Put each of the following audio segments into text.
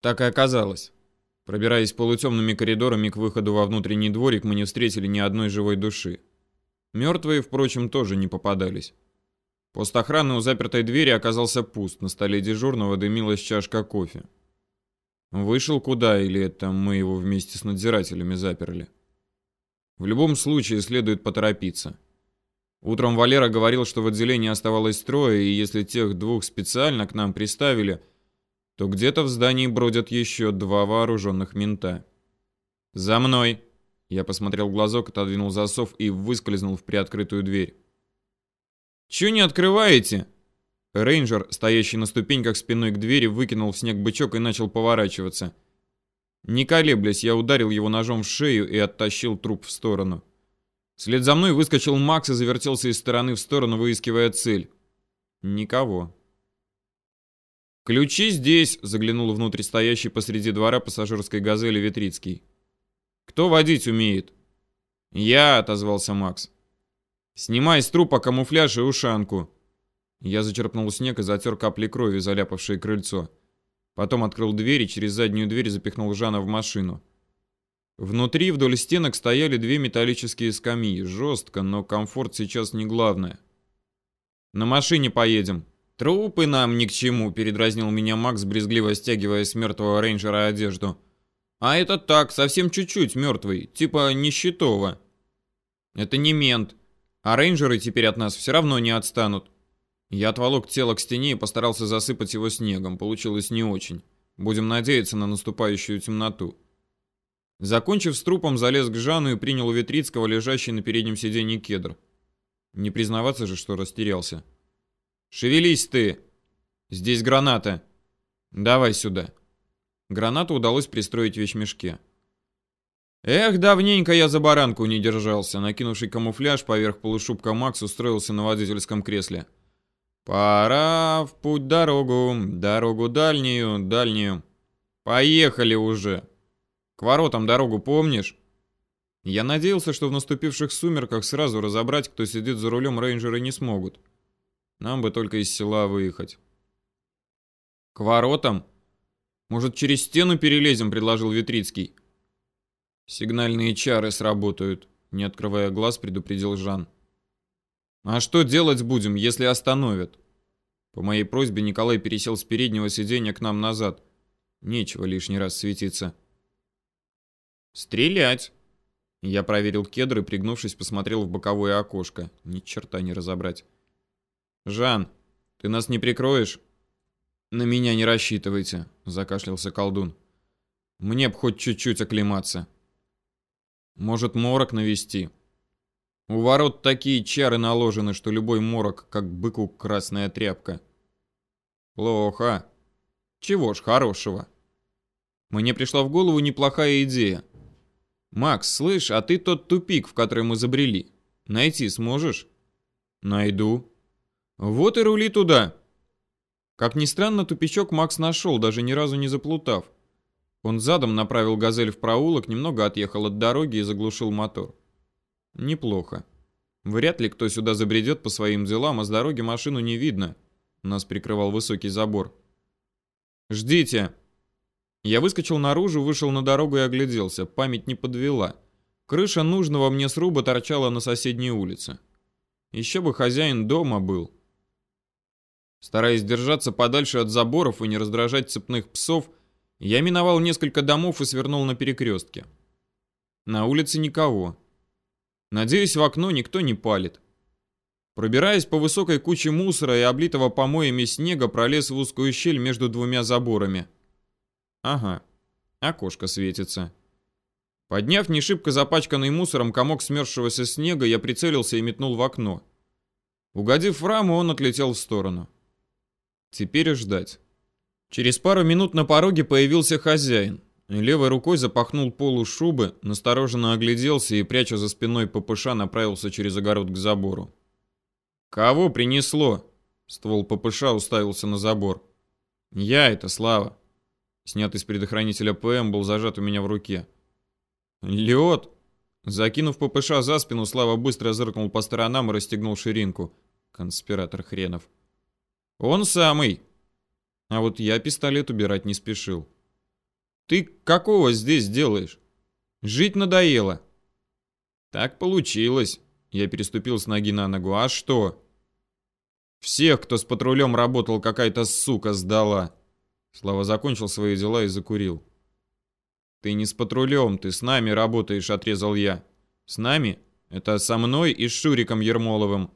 Так и оказалось. Пробираясь полутемными коридорами к выходу во внутренний дворик, мы не встретили ни одной живой души. Мертвые, впрочем, тоже не попадались. Пост охраны у запертой двери оказался пуст, на столе дежурного дымилась чашка кофе. Вышел куда, или это мы его вместе с надзирателями заперли? В любом случае следует поторопиться. Утром Валера говорил, что в отделении оставалось трое, и если тех двух специально к нам приставили, то где-то в здании бродят еще два вооруженных мента. «За мной!» Я посмотрел в глазок, отодвинул засов и выскользнул в приоткрытую дверь. «Чё не открываете?» Рейнджер, стоящий на ступеньках спиной к двери, выкинул в снег бычок и начал поворачиваться. Не колеблясь, я ударил его ножом в шею и оттащил труп в сторону. Вслед за мной выскочил Макс и завертелся из стороны в сторону, выискивая цель. Никого. «Ключи здесь!» — заглянул внутрь стоящий посреди двора пассажирской «Газели» Ветрицкий. «Кто водить умеет?» «Я!» — отозвался Макс. «Снимай с трупа камуфляж и ушанку!» Я зачерпнул снег и затер капли крови, заляпавшие крыльцо. Потом открыл дверь и через заднюю дверь запихнул Жана в машину. Внутри вдоль стенок стояли две металлические скамьи. Жестко, но комфорт сейчас не главное. «На машине поедем». «Трупы нам ни к чему», — передразнил меня Макс, брезгливо стягивая с мертвого рейнджера одежду. «А это так, совсем чуть-чуть мертвый, типа нищетого». «Это не мент, а рейнджеры теперь от нас все равно не отстанут». Я отволок тело к стене и постарался засыпать его снегом. Получилось не очень. Будем надеяться на наступающую темноту. Закончив с трупом, залез к Жану и принял у Витрицкого лежащий на переднем сиденье кедр. Не признаваться же, что растерялся. «Шевелись ты! Здесь граната! Давай сюда!» Гранату удалось пристроить в вещмешке. Эх, давненько я за баранку не держался. Накинувший камуфляж поверх полушубка Макс устроился на водительском кресле. Пора в путь дорогу, дорогу дальнюю, дальнюю. Поехали уже. К воротам дорогу помнишь? Я надеялся, что в наступивших сумерках сразу разобрать, кто сидит за рулем, рейнджеры не смогут. Нам бы только из села выехать. К воротам? Может, через стену перелезем, предложил Витрицкий. Сигнальные чары сработают, не открывая глаз, предупредил Жан. А что делать будем, если остановят? По моей просьбе Николай пересел с переднего сиденья к нам назад. Нечего лишний раз светиться. Стрелять. Я проверил кедр и, пригнувшись, посмотрел в боковое окошко. Ни черта не разобрать. Жан, ты нас не прикроешь? На меня не рассчитывайте, закашлялся колдун. Мне б хоть чуть-чуть оклематься. Может, морок навести? У ворот такие чары наложены, что любой морок, как быку красная тряпка. Плохо. Чего ж хорошего? Мне пришла в голову неплохая идея. Макс, слышь, а ты тот тупик, в который мы забрели, найти сможешь? Найду. Вот и рули туда. Как ни странно, тупичок Макс нашел, даже ни разу не заплутав. Он задом направил «Газель» в проулок, немного отъехал от дороги и заглушил мотор. Неплохо. Вряд ли кто сюда забредет по своим делам, а с дороги машину не видно. Нас прикрывал высокий забор. «Ждите!» Я выскочил наружу, вышел на дорогу и огляделся. Память не подвела. Крыша нужного мне сруба торчала на соседней улице. Еще бы хозяин дома был. Стараясь держаться подальше от заборов и не раздражать цепных псов, я миновал несколько домов и свернул на перекрестке. На улице никого. Надеюсь, в окно никто не палит. Пробираясь по высокой куче мусора и облитого помоями снега, пролез в узкую щель между двумя заборами. Ага, окошко светится. Подняв не шибко запачканный мусором комок смерзшегося снега, я прицелился и метнул в окно. Угодив в раму, он отлетел в сторону. Теперь ждать. Через пару минут на пороге появился хозяин. Левой рукой запахнул полу шубы, настороженно огляделся и, пряча за спиной ППШ, направился через огород к забору. «Кого принесло?» Ствол ППШ уставился на забор. «Я это, Слава». Снятый с предохранителя ПМ был зажат у меня в руке. «Лед!» Закинув ППШ за спину, Слава быстро зыркнул по сторонам и расстегнул ширинку. Конспиратор хренов. «Он самый!» А вот я пистолет убирать не спешил. Ты какого здесь делаешь? Жить надоело. Так получилось. Я переступил с ноги на ногу. А что? Всех, кто с патрулем работал, какая-то сука сдала. Слава закончил свои дела и закурил. Ты не с патрулем, ты с нами работаешь, отрезал я. С нами? Это со мной и с Шуриком Ермоловым.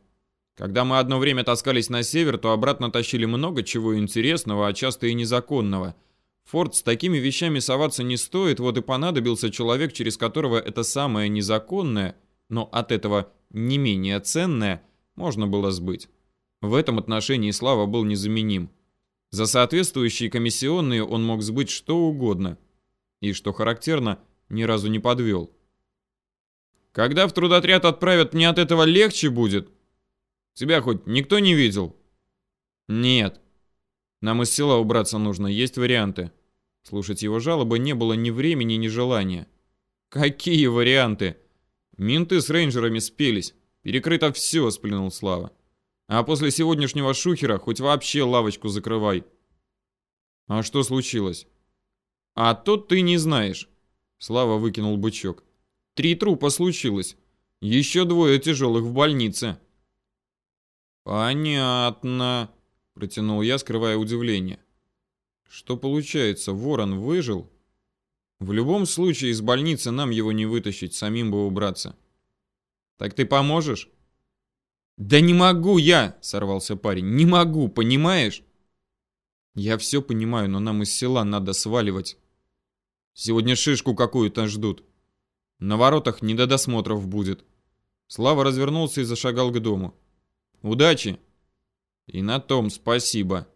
Когда мы одно время таскались на север, то обратно тащили много чего интересного, а часто и незаконного. Форд с такими вещами соваться не стоит, вот и понадобился человек, через которого это самое незаконное, но от этого не менее ценное, можно было сбыть. В этом отношении Слава был незаменим. За соответствующие комиссионные он мог сбыть что угодно. И, что характерно, ни разу не подвел. «Когда в трудотряд отправят, мне от этого легче будет?» Тебя хоть никто не видел? Нет. Нам из села убраться нужно, есть варианты. Слушать его жалобы не было ни времени, ни желания. Какие варианты? Менты с рейнджерами спелись. Перекрыто все, сплюнул Слава. А после сегодняшнего шухера хоть вообще лавочку закрывай. А что случилось? А то ты не знаешь. Слава выкинул бычок. Три трупа случилось. Еще двое тяжелых в больнице. «Понятно», — протянул я, скрывая удивление. «Что получается, ворон выжил?» «В любом случае из больницы нам его не вытащить, самим бы убраться». «Так ты поможешь?» «Да не могу я!» — сорвался парень. «Не могу, понимаешь?» «Я все понимаю, но нам из села надо сваливать. Сегодня шишку какую-то ждут. На воротах не до досмотров будет». Слава развернулся и зашагал к дому. Удачи!» «И на том спасибо!»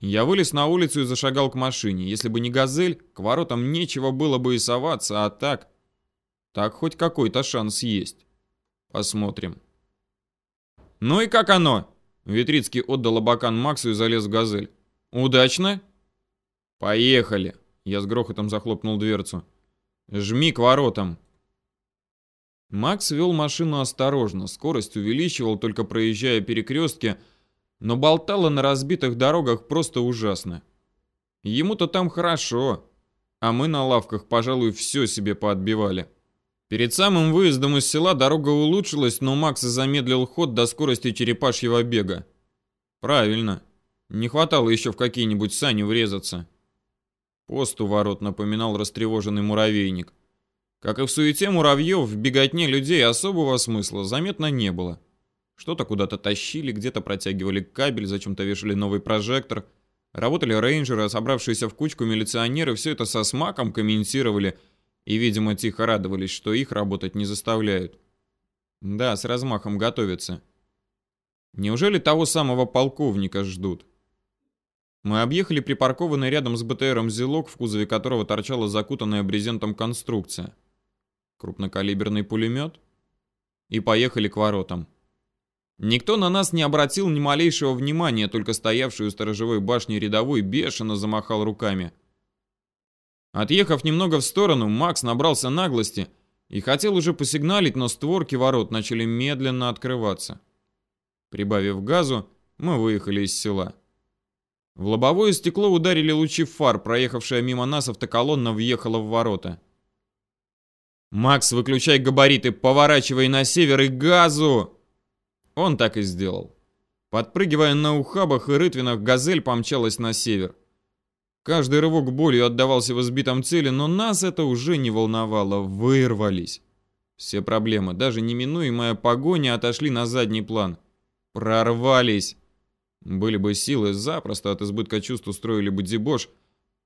Я вылез на улицу и зашагал к машине. Если бы не «Газель», к воротам нечего было бы и соваться, а так... Так хоть какой-то шанс есть. Посмотрим. «Ну и как оно?» Витрицкий отдал абакан Максу и залез в «Газель». «Удачно?» «Поехали!» Я с грохотом захлопнул дверцу. «Жми к воротам!» Макс вел машину осторожно, скорость увеличивал, только проезжая перекрестки, но болтало на разбитых дорогах просто ужасно. Ему-то там хорошо, а мы на лавках, пожалуй, все себе поотбивали. Перед самым выездом из села дорога улучшилась, но Макс замедлил ход до скорости черепашьего бега. Правильно. Не хватало еще в какие-нибудь сани врезаться. Пост у ворот напоминал растревоженный муравейник. Как и в суете муравьев, в беготне людей особого смысла заметно не было. Что-то куда-то тащили, где-то протягивали кабель, зачем-то вешали новый прожектор. Работали рейнджеры, собравшиеся в кучку милиционеры, все это со смаком комментировали и, видимо, тихо радовались, что их работать не заставляют. Да, с размахом готовятся. Неужели того самого полковника ждут? Мы объехали припаркованный рядом с БТРом «Зелок», в кузове которого торчала закутанная брезентом конструкция крупнокалиберный пулемет и поехали к воротам. Никто на нас не обратил ни малейшего внимания, только стоявший у сторожевой башни рядовой бешено замахал руками. Отъехав немного в сторону, Макс набрался наглости и хотел уже посигналить, но створки ворот начали медленно открываться. Прибавив газу, мы выехали из села. В лобовое стекло ударили лучи фар, проехавшая мимо нас автоколонна въехала в ворота. «Макс, выключай габариты, поворачивай на север и газу!» Он так и сделал. Подпрыгивая на ухабах и рытвинах, газель помчалась на север. Каждый рывок болью отдавался в избитом теле, но нас это уже не волновало. Вырвались. Все проблемы, даже неминуемая погоня, отошли на задний план. Прорвались. Были бы силы, запросто от избытка чувств устроили бы дебош,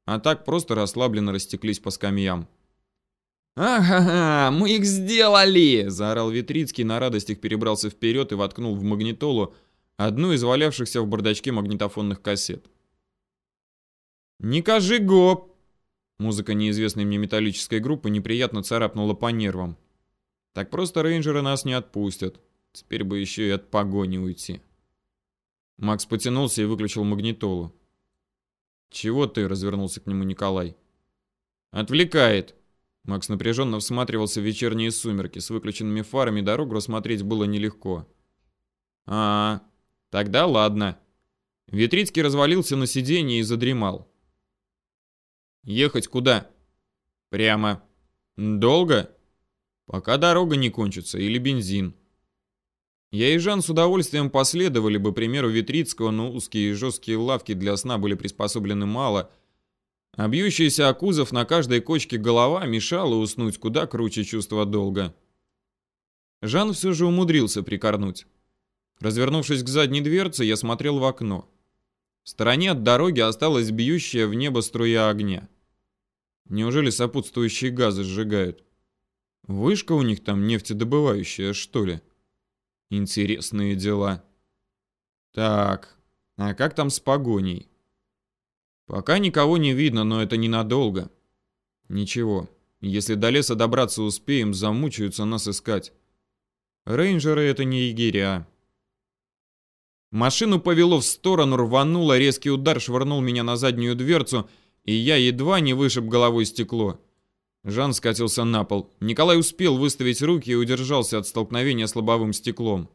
а так просто расслабленно растеклись по скамьям. «Ага, мы их сделали!» – заорал Витрицкий, на радостях перебрался вперед и воткнул в магнитолу одну из валявшихся в бардачке магнитофонных кассет. «Не кажи гоп!» Музыка неизвестной мне металлической группы неприятно царапнула по нервам. Так просто рейнджеры нас не отпустят. Теперь бы еще и от погони уйти. Макс потянулся и выключил магнитолу. «Чего ты?» — развернулся к нему Николай. «Отвлекает!» Макс напряженно всматривался в вечерние сумерки. С выключенными фарами дорогу рассмотреть было нелегко. а, тогда ладно. Витрицкий развалился на сиденье и задремал. Ехать куда? Прямо. Долго? Пока дорога не кончится или бензин. Я и Жан с удовольствием последовали бы примеру Витрицкого, но узкие и жесткие лавки для сна были приспособлены мало, а бьющийся о кузов на каждой кочке голова мешала уснуть куда круче чувства долга. Жан все же умудрился прикорнуть. Развернувшись к задней дверце, я смотрел в окно. В стороне от дороги осталась бьющая в небо струя огня. Неужели сопутствующие газы сжигают? Вышка у них там нефтедобывающая, что ли? Интересные дела. Так, а как там с погоней? Пока никого не видно, но это ненадолго. Ничего, если до леса добраться успеем, замучаются нас искать. Рейнджеры это не егеря. Машину повело в сторону, рвануло, резкий удар швырнул меня на заднюю дверцу, и я едва не вышиб головой стекло. Жан скатился на пол. Николай успел выставить руки и удержался от столкновения с лобовым стеклом.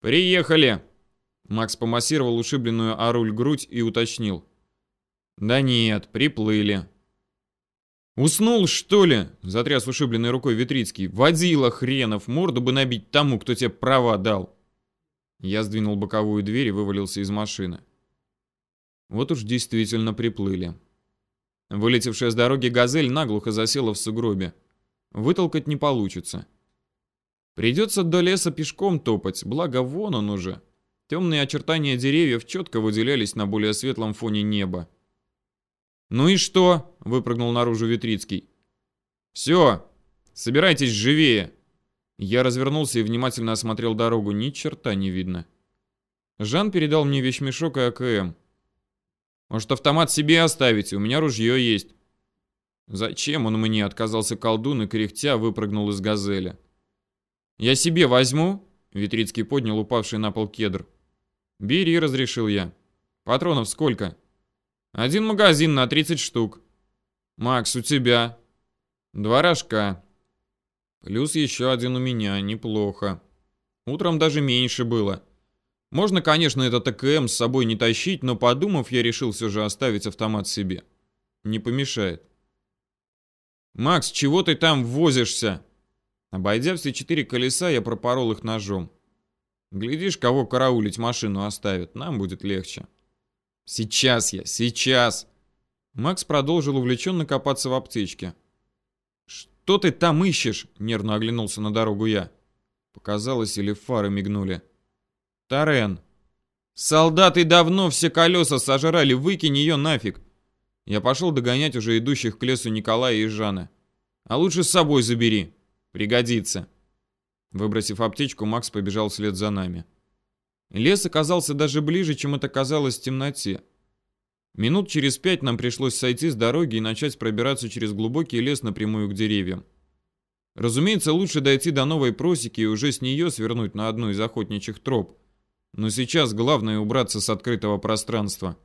«Приехали!» Макс помассировал ушибленную о руль грудь и уточнил. «Да нет, приплыли». «Уснул, что ли?» — затряс ушибленной рукой Витрицкий. «Водила хренов, морду бы набить тому, кто тебе права дал». Я сдвинул боковую дверь и вывалился из машины. Вот уж действительно приплыли. Вылетевшая с дороги «Газель» наглухо засела в сугробе. Вытолкать не получится. Придется до леса пешком топать, благо вон он уже. Темные очертания деревьев четко выделялись на более светлом фоне неба. «Ну и что?» — выпрыгнул наружу Витрицкий. «Все, собирайтесь живее!» Я развернулся и внимательно осмотрел дорогу. Ни черта не видно. Жан передал мне вещмешок и АКМ. Может, автомат себе оставить? У меня ружье есть. Зачем он мне? Отказался колдун и кряхтя выпрыгнул из газели. Я себе возьму? Витрицкий поднял упавший на пол кедр. Бери, разрешил я. Патронов сколько? Один магазин на 30 штук. Макс, у тебя? Два рожка. Плюс еще один у меня, неплохо. Утром даже меньше было. Можно, конечно, этот АКМ с собой не тащить, но подумав, я решил все же оставить автомат себе. Не помешает. «Макс, чего ты там возишься?» Обойдя все четыре колеса, я пропорол их ножом. Глядишь, кого караулить машину оставит, нам будет легче. «Сейчас я, сейчас!» Макс продолжил увлеченно копаться в аптечке. «Что ты там ищешь?» — нервно оглянулся на дорогу я. Показалось, или фары мигнули. Тарен. Солдаты давно все колеса сожрали, выкинь ее нафиг. Я пошел догонять уже идущих к лесу Николая и Жана. А лучше с собой забери. Пригодится. Выбросив аптечку, Макс побежал вслед за нами. Лес оказался даже ближе, чем это казалось в темноте. Минут через пять нам пришлось сойти с дороги и начать пробираться через глубокий лес напрямую к деревьям. Разумеется, лучше дойти до новой просеки и уже с нее свернуть на одну из охотничьих троп. Но сейчас главное убраться с открытого пространства.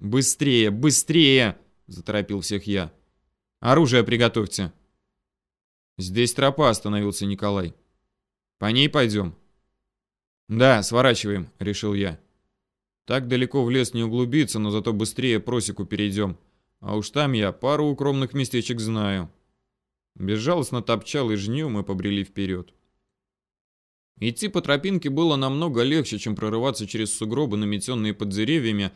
«Быстрее, быстрее!» — заторопил всех я. «Оружие приготовьте!» «Здесь тропа», — остановился Николай. «По ней пойдем?» «Да, сворачиваем», — решил я. «Так далеко в лес не углубиться, но зато быстрее просеку перейдем. А уж там я пару укромных местечек знаю». Безжалостно топчал и жнем и побрели вперед. Идти по тропинке было намного легче, чем прорываться через сугробы, наметенные под деревьями,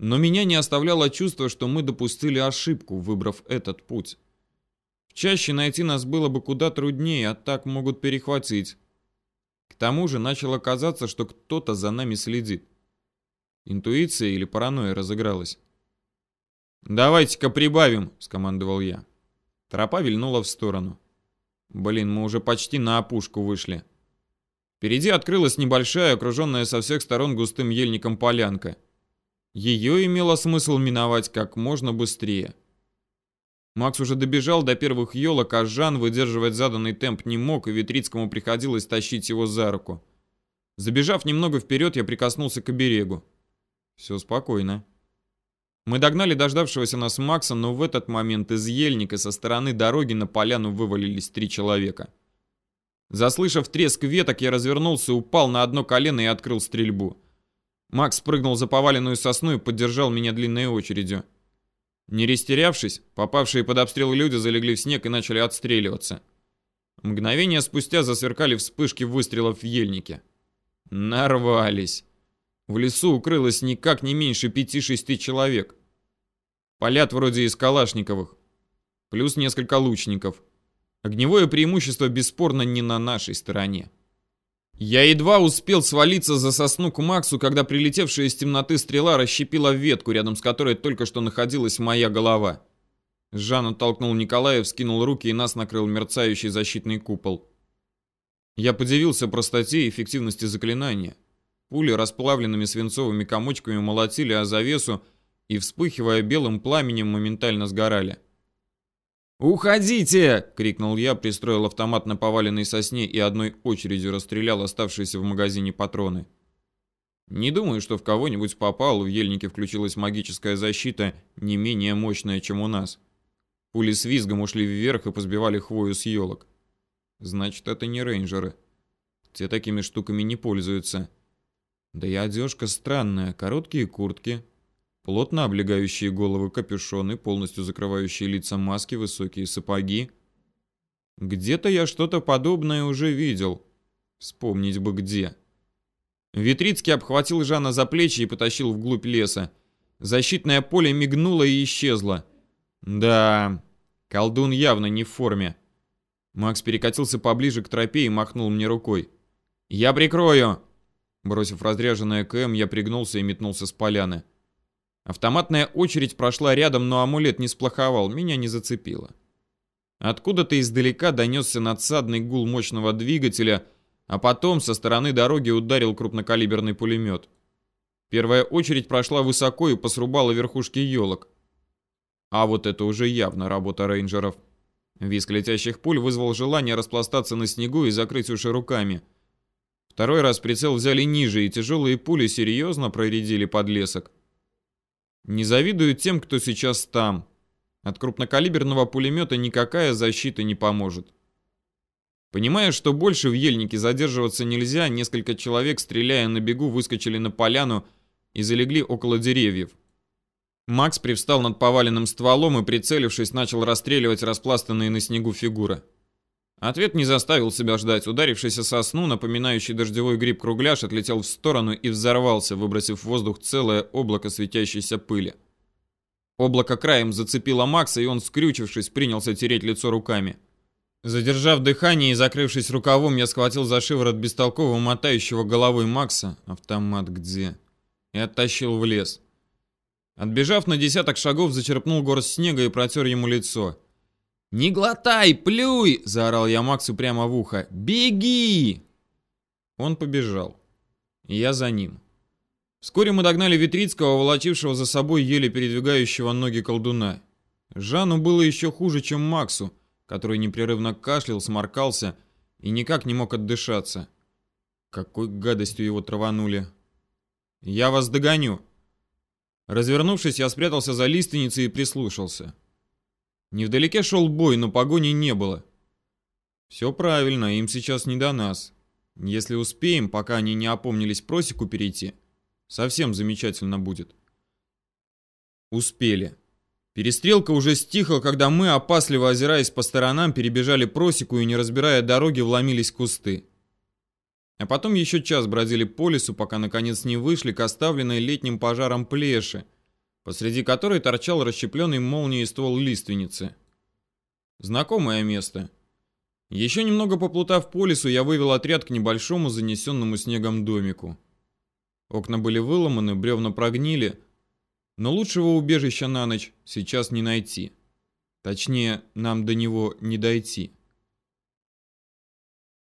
но меня не оставляло чувство, что мы допустили ошибку, выбрав этот путь. Чаще найти нас было бы куда труднее, а так могут перехватить. К тому же начало казаться, что кто-то за нами следит. Интуиция или паранойя разыгралась. «Давайте-ка прибавим», — скомандовал я. Тропа вильнула в сторону. «Блин, мы уже почти на опушку вышли». Впереди открылась небольшая, окруженная со всех сторон густым ельником полянка. Ее имело смысл миновать как можно быстрее. Макс уже добежал до первых елок, а Жан выдерживать заданный темп не мог, и Витрицкому приходилось тащить его за руку. Забежав немного вперед, я прикоснулся к берегу. Все спокойно. Мы догнали дождавшегося нас Макса, но в этот момент из ельника со стороны дороги на поляну вывалились три человека. Заслышав треск веток, я развернулся, упал на одно колено и открыл стрельбу. Макс прыгнул за поваленную сосну и поддержал меня длинной очередью. Не растерявшись, попавшие под обстрел люди залегли в снег и начали отстреливаться. Мгновение спустя засверкали вспышки выстрелов в ельнике. Нарвались. В лесу укрылось никак не меньше пяти-шести человек. Полят вроде из калашниковых. Плюс несколько лучников. Огневое преимущество бесспорно не на нашей стороне. Я едва успел свалиться за сосну к Максу, когда прилетевшая из темноты стрела расщепила ветку, рядом с которой только что находилась моя голова. Жан оттолкнул Николая, вскинул руки и нас накрыл мерцающий защитный купол. Я подивился простоте и эффективности заклинания. Пули расплавленными свинцовыми комочками молотили о завесу и, вспыхивая белым пламенем, моментально сгорали. «Уходите!» — крикнул я, пристроил автомат на поваленной сосне и одной очередью расстрелял оставшиеся в магазине патроны. Не думаю, что в кого-нибудь попал, в ельнике включилась магическая защита, не менее мощная, чем у нас. Пули с визгом ушли вверх и позбивали хвою с елок. Значит, это не рейнджеры. Те такими штуками не пользуются. Да и одежка странная, короткие куртки, плотно облегающие головы капюшоны, полностью закрывающие лица маски, высокие сапоги. Где-то я что-то подобное уже видел. Вспомнить бы где. Витрицкий обхватил Жана за плечи и потащил вглубь леса. Защитное поле мигнуло и исчезло. Да, колдун явно не в форме. Макс перекатился поближе к тропе и махнул мне рукой. «Я прикрою!» Бросив разряженное КМ, я пригнулся и метнулся с поляны. Автоматная очередь прошла рядом, но амулет не сплоховал, меня не зацепило. Откуда-то издалека донесся надсадный гул мощного двигателя, а потом со стороны дороги ударил крупнокалиберный пулемет. Первая очередь прошла высоко и посрубала верхушки елок. А вот это уже явно работа рейнджеров. Виск летящих пуль вызвал желание распластаться на снегу и закрыть уши руками. Второй раз прицел взяли ниже, и тяжелые пули серьезно проредили подлесок. Не завидую тем, кто сейчас там. От крупнокалиберного пулемета никакая защита не поможет. Понимая, что больше в ельнике задерживаться нельзя, несколько человек, стреляя на бегу, выскочили на поляну и залегли около деревьев. Макс привстал над поваленным стволом и, прицелившись, начал расстреливать распластанные на снегу фигуры. Ответ не заставил себя ждать. Ударившийся сосну, напоминающий дождевой гриб кругляш, отлетел в сторону и взорвался, выбросив в воздух целое облако светящейся пыли. Облако краем зацепило Макса, и он, скрючившись, принялся тереть лицо руками. Задержав дыхание и закрывшись рукавом, я схватил за шиворот бестолкового мотающего головой Макса, автомат где, и оттащил в лес. Отбежав на десяток шагов, зачерпнул горсть снега и протер ему лицо. «Не глотай, плюй!» – заорал я Максу прямо в ухо. «Беги!» Он побежал. Я за ним. Вскоре мы догнали Витрицкого, волочившего за собой еле передвигающего ноги колдуна. Жану было еще хуже, чем Максу, который непрерывно кашлял, сморкался и никак не мог отдышаться. Какой гадостью его траванули. «Я вас догоню!» Развернувшись, я спрятался за лиственницей и прислушался. Невдалеке шел бой, но погони не было. Все правильно, им сейчас не до нас. Если успеем, пока они не опомнились просеку перейти, совсем замечательно будет. Успели. Перестрелка уже стихла, когда мы, опасливо озираясь по сторонам, перебежали просеку и, не разбирая дороги, вломились в кусты. А потом еще час бродили по лесу, пока наконец не вышли к оставленной летним пожаром плеши, посреди которой торчал расщепленный молнией ствол лиственницы. Знакомое место. Еще немного поплутав по лесу, я вывел отряд к небольшому занесенному снегом домику. Окна были выломаны, бревна прогнили, но лучшего убежища на ночь сейчас не найти. Точнее, нам до него не дойти.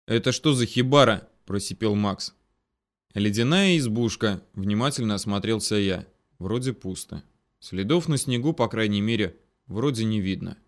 «Это что за хибара?» – просипел Макс. «Ледяная избушка», – внимательно осмотрелся я. Вроде пусто. Следов на снегу, по крайней мере, вроде не видно.